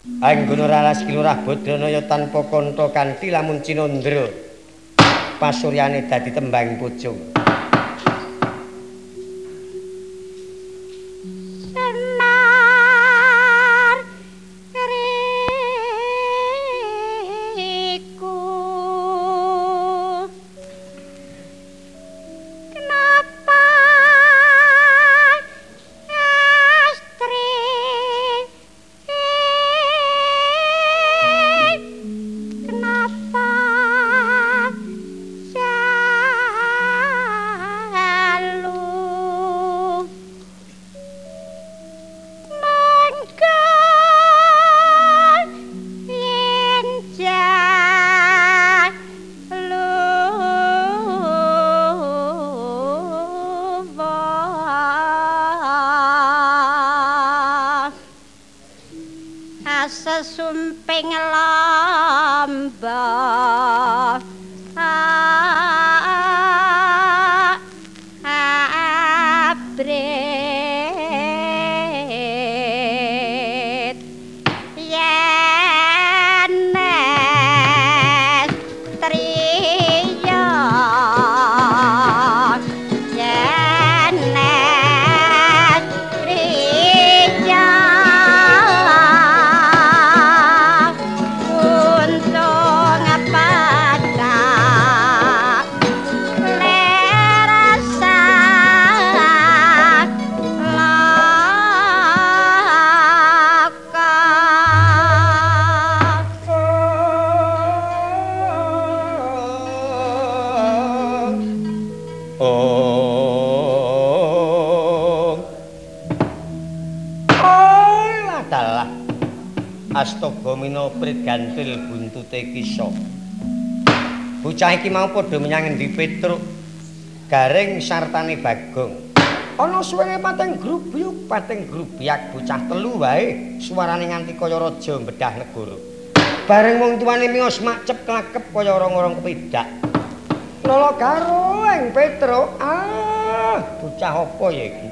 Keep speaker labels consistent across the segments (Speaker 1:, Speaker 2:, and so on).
Speaker 1: Anggono ralas kilurah Badranaya tanpa kanta kanthi lamun Cinandra pasuryane dadi tembang pucung. sesumping lambang. Bocah iki mau padha menyang endi Petruk? Garing sartane Bagong. Ana suwene pateng grubyuk pateng grubyak bocah telu wae suarane nganti kaya raja mbedah negara. Bareng wong tuane miyos macep klakep kaya orang-orang kepidak lolo karo Petruk. Ah bocah apa ya iki?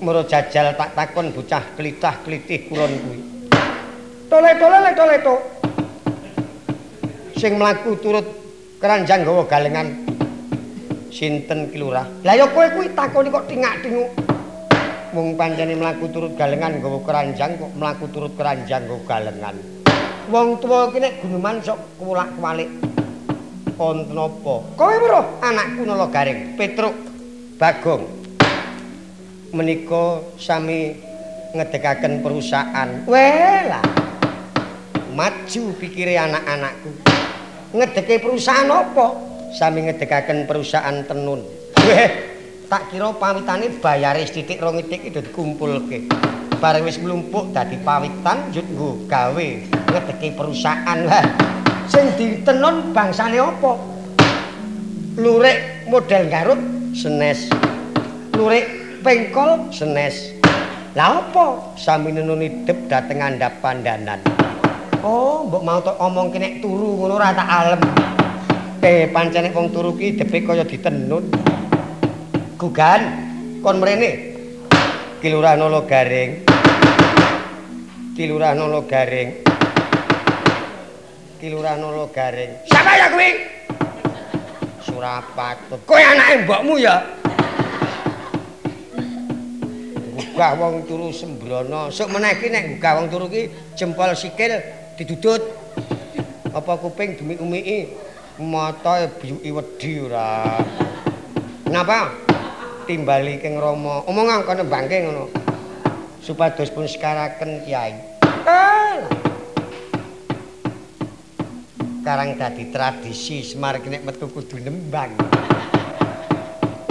Speaker 1: Moro jajal tak takon bocah klitah-klitih kulon kuwi. Tole-tole le-tole-tole. sing mlaku turut keranjang gawa galengan. Sinten ki lurah lah ya kowe kuwi takoni kok tingak-tinguk mung pancene mlaku turut galengan gawa keranjang kok mlaku turut keranjang gawa galengan. Wong tuwa iki nek gunuman sok kuwalak-kuwalik. Wonten apa kowe weruh anakku nala garing petruk bagong. Menika sami ngedekaken perusahaan. Wela maju pikire anak-anakku ngedeke perusahaan apa? Sami ngedekaken perusahaan tenun. Weh, tak kira pawitane rong titik itu dikumpulke. Bareng wis mlumpuk dadi pawitan njut nggo gawe ngedeke perusahaan lah. Sing ditenun bangsane apa? Lurik model garut senes. Lurik pengkol senes. Lah apa? Sami nenun hidup dateng andhap pandanan. Oh, mbok mau omong kene turu ngono ora tak alem. Eh, pancene wong turu ki depe kaya ditenun. Gugan, kon mrene. Kilurah nolo garing. Kilurah nolo garing. Kilurah nolo garing. Siapa ya kuwi? Surapatut. Kowe anake mbokmu ya? Gugah wong turu sembrono. Sok meneh ki nek gugah wong turu ki jempol sikil didudut. Apa kuping demi-umi mata biyuki wedi ora. Napa timbali keng rama. Omong kono bangke ngono? Supados pun sekaraken kiai karang dadi tradisi semar nek metu kudu nembang.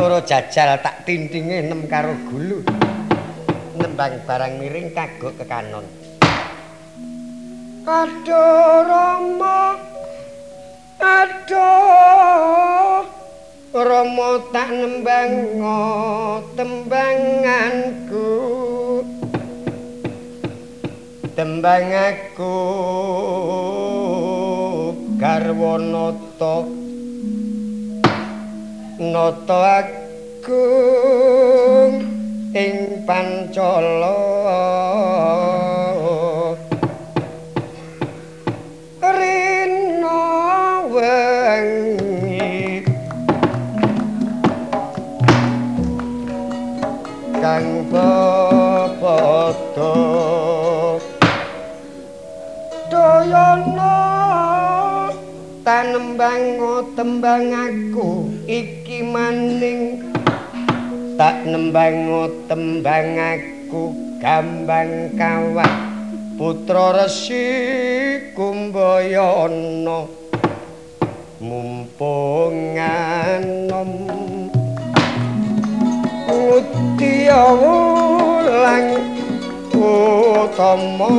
Speaker 1: Ora jajal tak tintinge nem karo gulu. Nembang barang miring kagok kekanon Aduh Rama Aduh Rama tak nembang tembanganku. Tembang aku garwa nata nata aku ing pancala papata doyana tanembang tembang aku iki maning. Tak nembang tembang aku gambang kawat. Putra resi kumbayana mumpung anom. Wulang utama.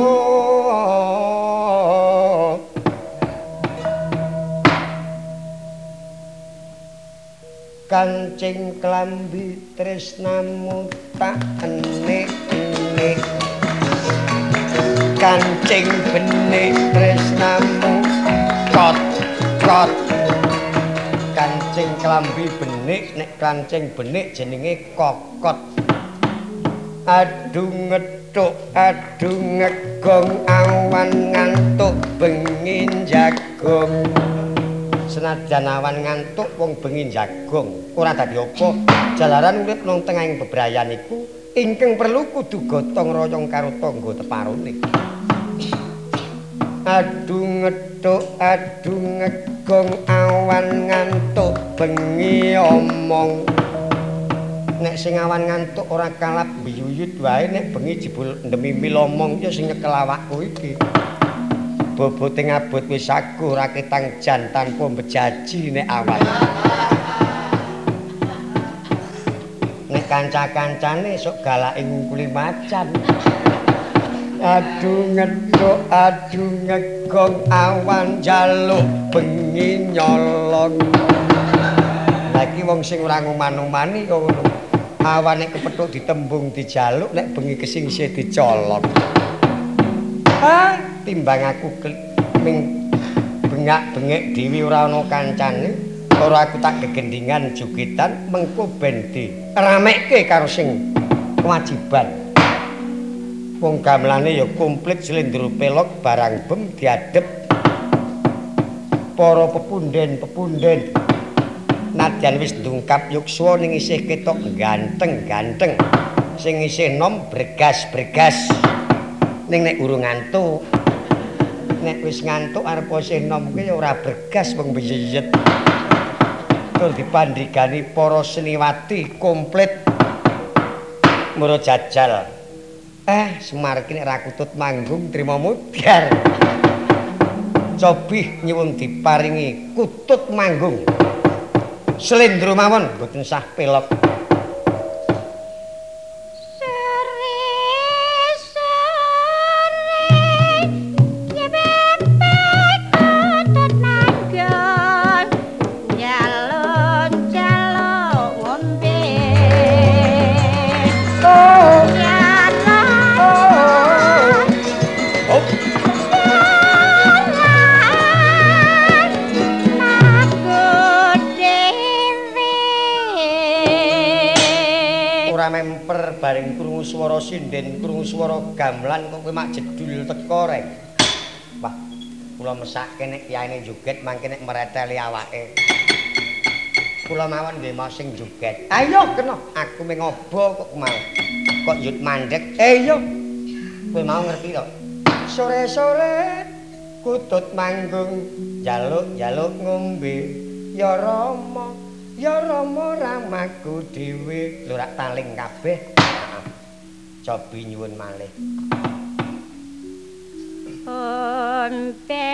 Speaker 1: Kancing klambi tresnamu tak enek-enek kancing benik tresnamu kot kot kancing klambi benik nek kancing benik jenenge kokot. Adu ngethuk adu ngegong awan ngantuk bengin jagong senajan awan ngantuk wong bengi jagong ora dadi apa. Jalaran urip nang tengahing bebrayan iku ingkang perlu kudu gotong royong karo tangga teparone adu ngethuk adu ngegong awan ngantuk bengi omong nek sing awan ngantuk ora kalap biyuyut wae nek bengi jebul ndemimil omong ya sing nyekel awakku iki bobote ngabot wis aku ora ketang jan tanpa bejaji nek awal. Nek kanca-kancane sok galake ngungkuli macan. Aduh ngedok, aduh ngegong awan jaluk bengi nyolong. Lagi wong sing ora nguman-umani kok ngono. Awane kepethuk ditembung dijaluk nek bengi kesingsih dicolong. Ha, timbang aku ming bengak-bengek dewi ora ana kancane, ora aku tak gegendingan jugitan mengko ben di ramekke karo sing kewajiban. Wong gamelane ya komplit slendro pelok barang bem diadep para pepunden-pepunden. Nadyan wis ndungkap yukswa ning isih ketok ganteng-ganteng. Sing isih nom bregas-bregas. Ning nek urung ngantuk nek wis ngantuk arep isih nom kuwi ora bergas wong biyet. Tur dipandhigani para seniwati komplit muro jajal. Eh, Semar nek ra kutut manggung trima mudhar. Cobih nyuwun diparingi kutut manggung. Slendro mawon mboten sah pelok. Swara sinden krungu swara gamelan kok kowe mak jedul teko rek. Wah, kula mesake nek yaene joget mangke nek mreteli awake. Kula mawon nggih mau sing joget. Ayo kena, aku mung ngobo kok mau. Kok yut mandek. Eh yo. Kowe mau ngerti to? Sore-sore kutut manggung, jaluk-jaluk ngombe. Ya Rama, ya Rama ramaku dhewe. Lho rak taling kabeh. cobi nyuwun malih.
Speaker 2: Ampe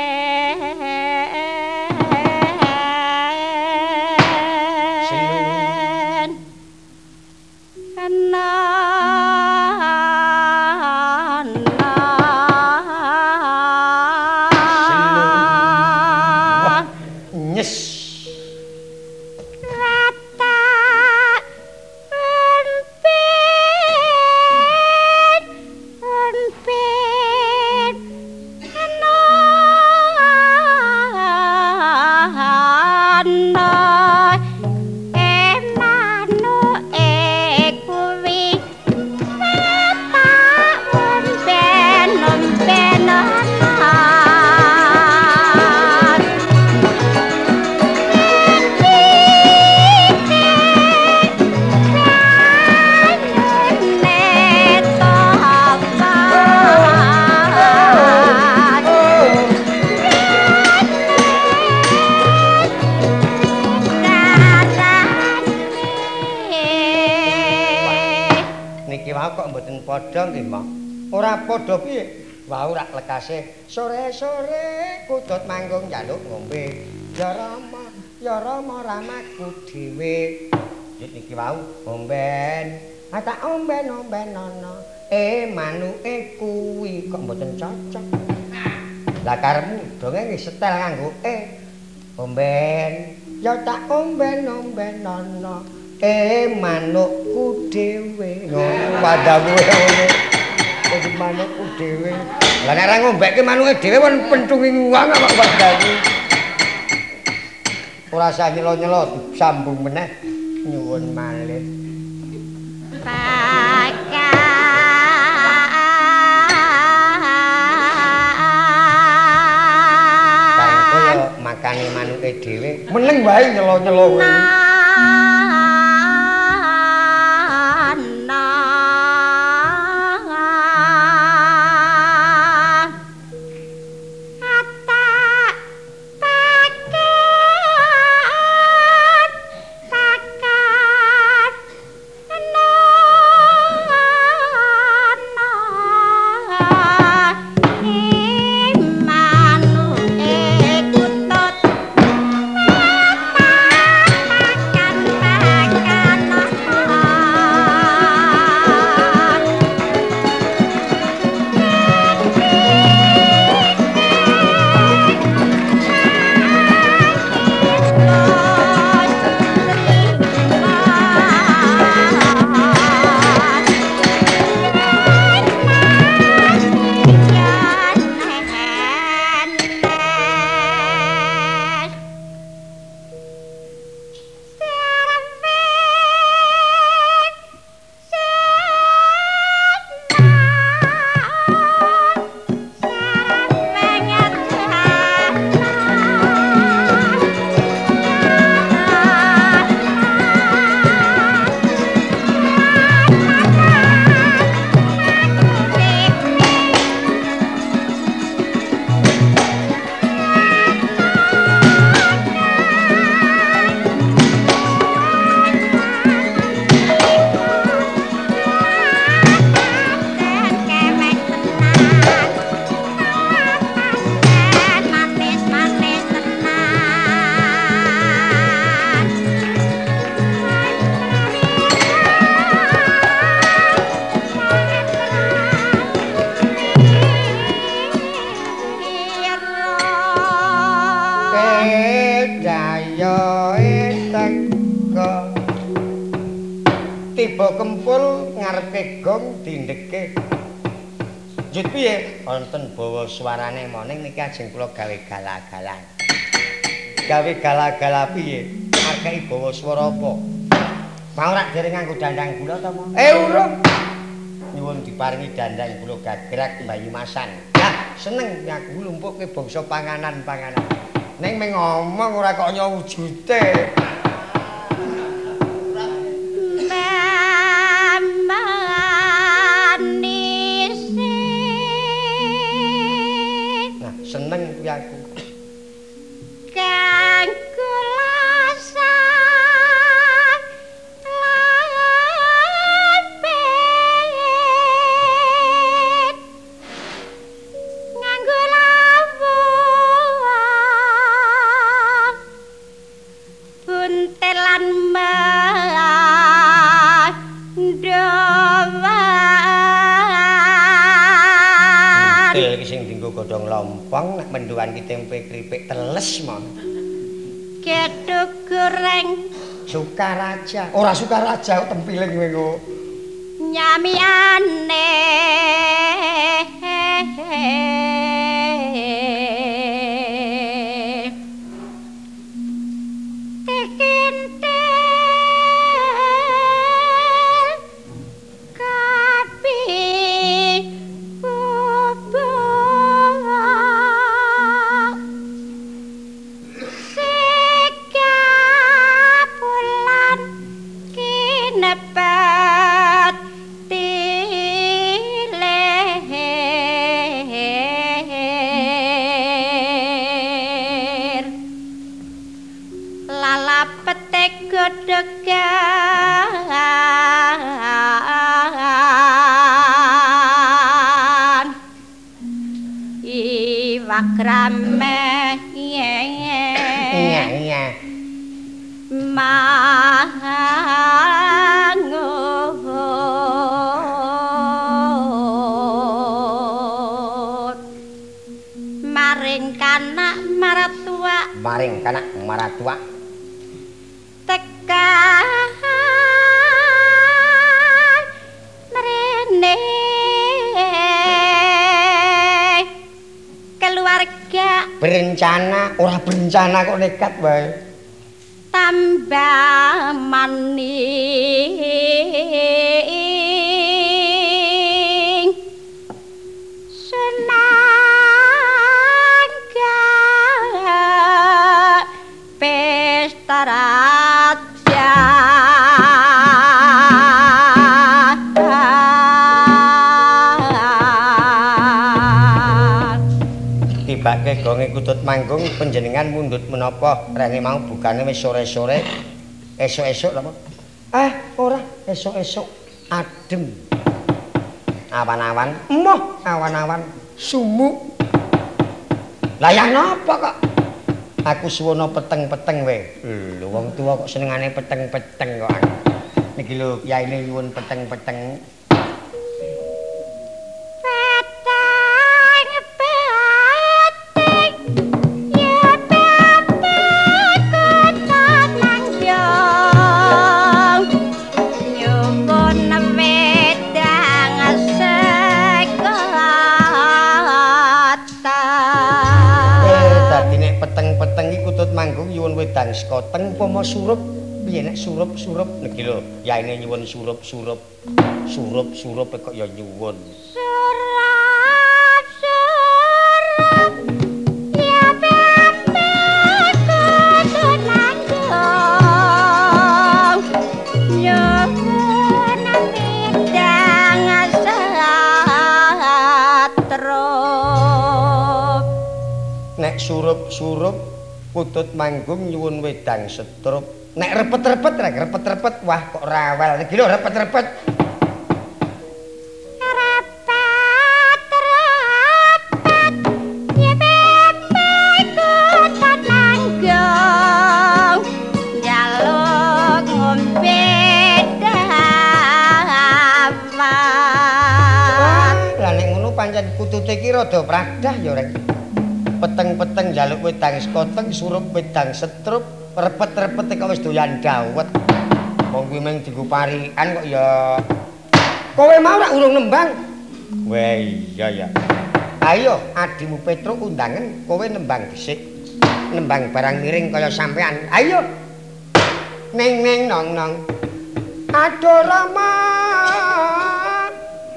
Speaker 2: padha piye? Wau rak lekase sore-sore kudut manggung njaluk ngombe. Ya Rama, ya Rama ramaku dhewe. Iki wau omben. Ah tak omben-omben ana. Eh manuke kuwi kok mboten cocok. Lah karepmu dongeng setel nganggo eh omben. Ya tak omben-omben ana. Eh manukku dhewe. Ngono padamu ngono. Kudu manukku dhewe. Lah nek ora ngombekke manuke dhewe won pentungi uang kok wadani. Ora usah nyelo-nyelo sambung meneh nyuwun malih. Makane manuke dhewe meneng wae nyelo-nyelo kuwi. Niki ajeng kula gawe galak-galak. Gawe galak-galak piye? Markai bawa swara apa? Mau rak dereng nganggo dandang kula ta, Mas? Eh, urung. Nyuwun diparingi dandang kula gagrak Bayu Masan. Lah, seneng aku lumpuhke bangsa panganan-panganan. Ning meng ngomong ora kok nyawujute. Til iki sing dienggo godhong lompong nek menduan ki tempe kripik teles mon.
Speaker 1: Gedhog goreng
Speaker 2: Sukaraja. Ora Sukaraja tempiling kowe kok.
Speaker 1: nyamiane
Speaker 2: macramè
Speaker 1: berencana ora berencana kok nekat wae.
Speaker 2: Tambah maning. Senangga pesta raja
Speaker 1: tibake gonge kutut manggung panjenengan mundut menapa? Rene mau bukane wis sore-sore esuk-esuk apa eh ora esuk-esuk adem. Awan-awan. Emoh. Awan-awan. Sumuk. Lah ya napa kok? Aku suwono peteng-peteng we. Lho wong tuwa kok senengane peteng-peteng kok niki lho yaine nyuwun peteng-peteng
Speaker 2: wedang sekoteng
Speaker 1: upama surup piye nek surup-surup niki lho yaine nyuwun surup-surup surup-surup kok ya nyuwun?
Speaker 2: Surup, surup, ya
Speaker 1: nek surup-surup kutut manggung nyuwun wedang setrup nek repet-repet rek repet-repet wah kok rawel niki lho repet-repet. Nek pancen kutute iki rada pradah ya rek peteng-peteng njaluk wedang sekoteng surup wedang setrup repet-repet kok wis doyan dawet. Wong kuwi mung dienggo parikan kok ya. Kowe mau rak urung nembang? Wah iya ya ayo adimu Petro undangan kowe nembang dhisik. Nembang barang miring kaya sampean. Ayo neng neng nong nong. Aduh rama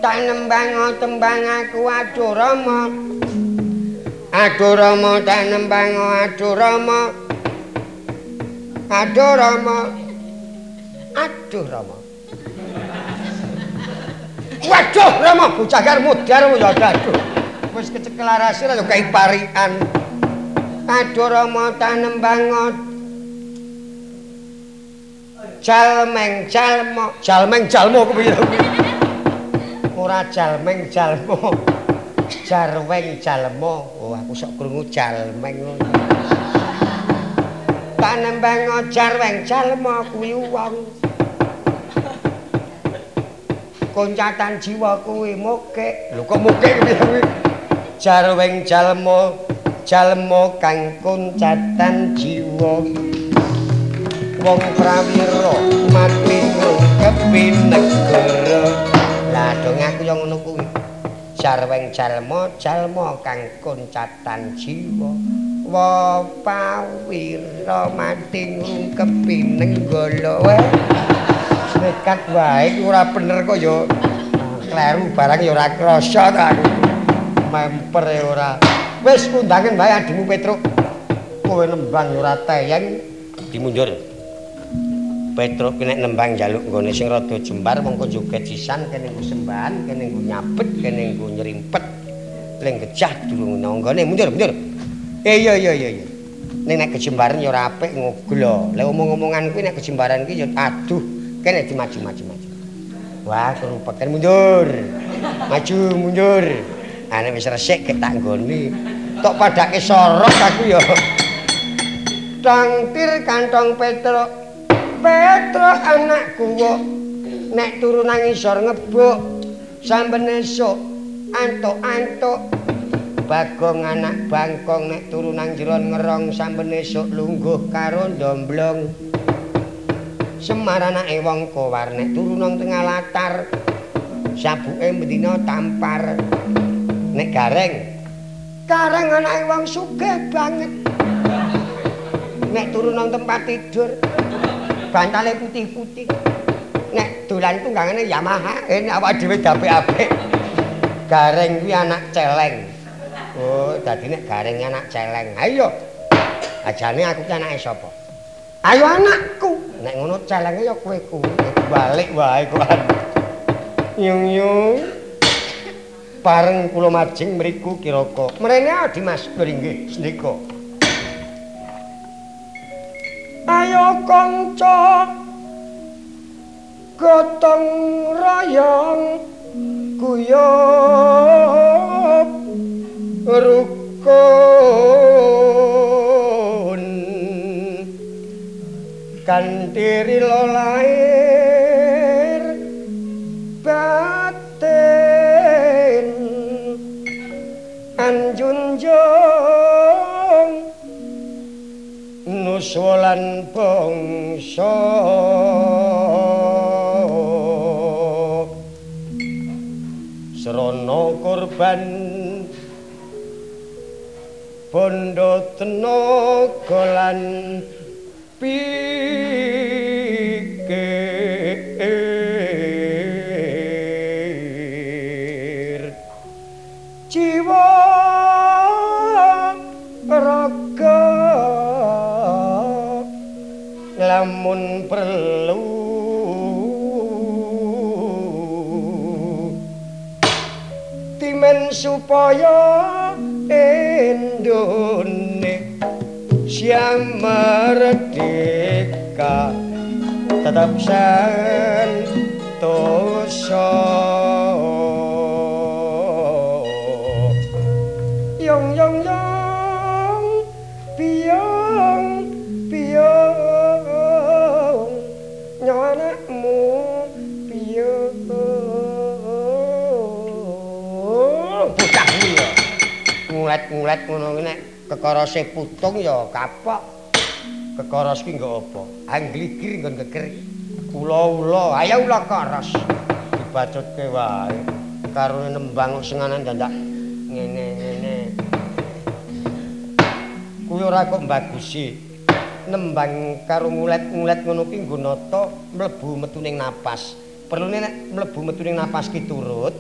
Speaker 1: tak nembang tembang aku aduh rama aduh rama tak nembang aduh rama aduh rama aduh rama waduh rama bocah karo mudar ya aduh. Wis kecekel arase ya kae parikan aduh rama tak nembang jalmeng jalmo. Jalmeng jalmo kepiye ora jalmeng jalmo jarweng jalmo oh aku sok krungu jalmeng ngono tak nembang jarweng jalmo kuwi wong. Koncatan jiwa kuwi moke lho kok moke kuwi? Jarweng jalmo jalmo kang koncatan jiwa. Wong prawira mati ngungkepi negara. Lah dong aku yo ngono kuwi jarweng jalma jalma kang koncatan jiwa. Wa pawira mati ngungkepi negara wae nekat wae ora bener kok yo. Kleru barang yo ora krasa ta. Aku memper e ora. Wis undangan wae adimu Petruk. Kowe nembang ora teyeng. Dimundur Petruk nek nembang njaluk nggone sing rada jembar mongko joget sisan kene nggo sembahan kene nggo nyabet kene nggo nyerimpet. Ling gejah durung nanggone mundur mundur. Eh iya iya iya iya. Ning nek kejembaran ya ora apik ngoglo. Lek omong-omongan kuwi nek kejembaran ki ya aduh kene dimaju maju wah kerupeken mundur. Maju mundur. Ane wis resik kek tak nggoni. Tok padake sorok aku ya. Tangtir kantong Petro. Petro anakku kok nek turu nang isor ngebuk sampeyan esuk antuk-antuk Bagong anak bangkong nek turu nang jero ngerong sampeyan esuk lungguh karo ndomblong. Semar anake wong kowar nek turu nang tengah latar sabuke mendina tampar. Nek gareng kareng anake wong sugih banget. Nek turu nang tempat tidur bantale putih-putih. Nek dolan tunggangane Yamaha, enak awake dhewe apik-apik. Gareng kuwi anak celeng. Oh, dadi nek gareng anak celeng. Ayo. Ajane aku ki anake sapa? Ayo anakku. Nek ngono celenge ya kowe kuwi. Balik wae kok. Yung yung. Bareng kula majing mriku kiraka. Mrene Dimas nggih sendika. Ayo kanca gotong royong guyub rukun. Kantiri lo lair nuswalan bangsa. Srana korban bondo tenaga lan pikir supaya Indonesia merdeka. Tetap santoso ngulet-ngulet ngono kuwi nek kekorose putung ya kapok. Kekoros ki nggo apa? Anggligir nggon keker. Ula-ula ayo ula koros. Dibacutke wae. Karo nembang senganan dandak ngene-ngene kuwi ora kok bagusi nembang karo ngulet-ngulet ngono ki nggo nata mlebu metuning napas. Perlune nek mlebu metuning napas ki turut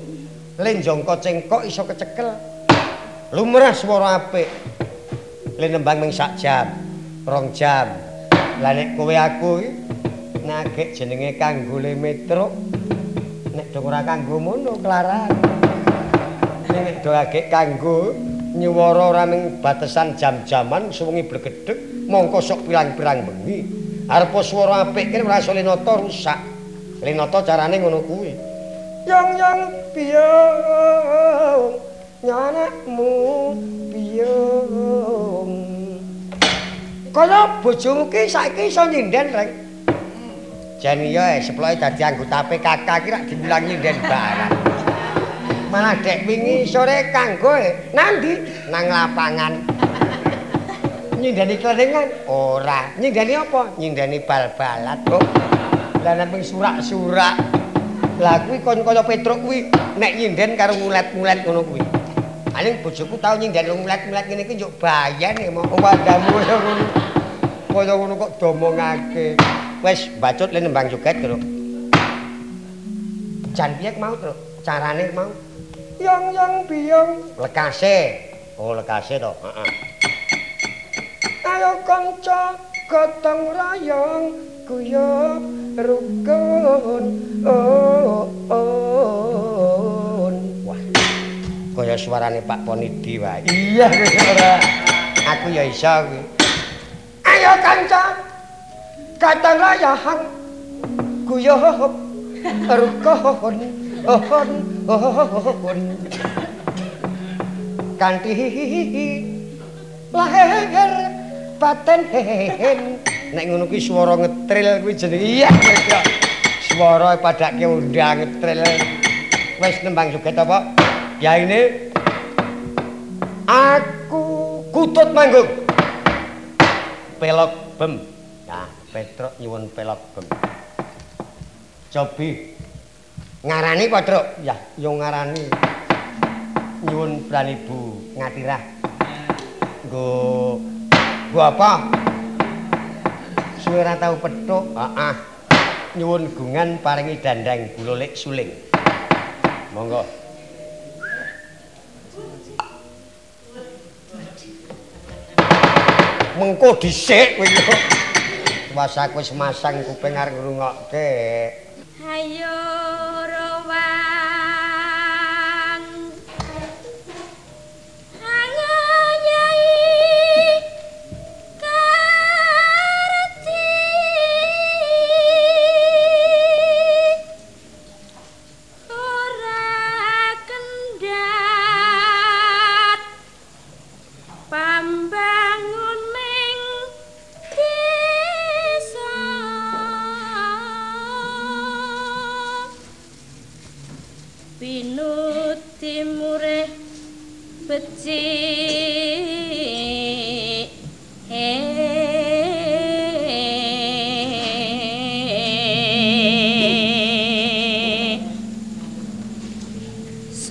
Speaker 1: lenjongko cengkok iso kecekel lumrah swara apik. Le nembang ming sak jam rong jam. Lah nek kowe aku iki nagek jenenge kanggo le metro nek dong ora kanggo mono kelaran. Nek do agek kanggo nyuwara ora ning batesan jam-jaman suwengi blegedhek mongko sok pirang-pirang bengi. Arep swara apik kene ora iso lenata rusak. Lenata carane ngono kuwi. Yang yang piye nyanakmu piung kaya bojomu ki saiki iso nyinden rek jan iya eh seploke dadi anggota PKK ki rak dimulang nyinden barang. Malah dek wingi sore kanggo eh nandi? Nang lapangan. Nyindeni kelengan ora. Nyindeni apa? Nyindeni bal-balat kok lah nang surak-surak. Lah kuwi kon kaya Petruk kuwi nek nyinden karo ngulet-ngulet ngono kuwi Aning bojoku tau nyindan nglet-nglet ngene iki njuk bayan ya mau wadamu ngono. Kaya ngono kok domongake. Wis bacut le nembang joget, Truk. Jan piye mau, Truk? Carane mau? Yang yang biyong lekase. Oh, lekase to. Heeh. Ayo kanca gotong royong guyub rukun. Oh, oh. Wah. Kaya suarane Pak Ponidi wae. Iya ora. Aku ya iso kuwi. Ayo kanca. Katang rayahan guyub rukun. Ohon ohon. kanthi lahir baten nek ngono kuwi swara ngetril kuwi jenenge iya swara padake undang ngetril wis nembang suget apa ya ini aku kutut manggung. Pelok bem. Ya petruk nyuwun pelok bem. Cobi. Ngarani petruk ya yo ngarani. Nyuwun brani ngatirah. Nggo nggo apa? Suwe ora tau petuk. Heeh. Nyuwun gungan paringi dandang bulolik suling. Monggo mengko dhisik kowe yo Mas aku wis masang kuping arep ngrungokke.
Speaker 3: Hayo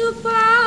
Speaker 3: supaya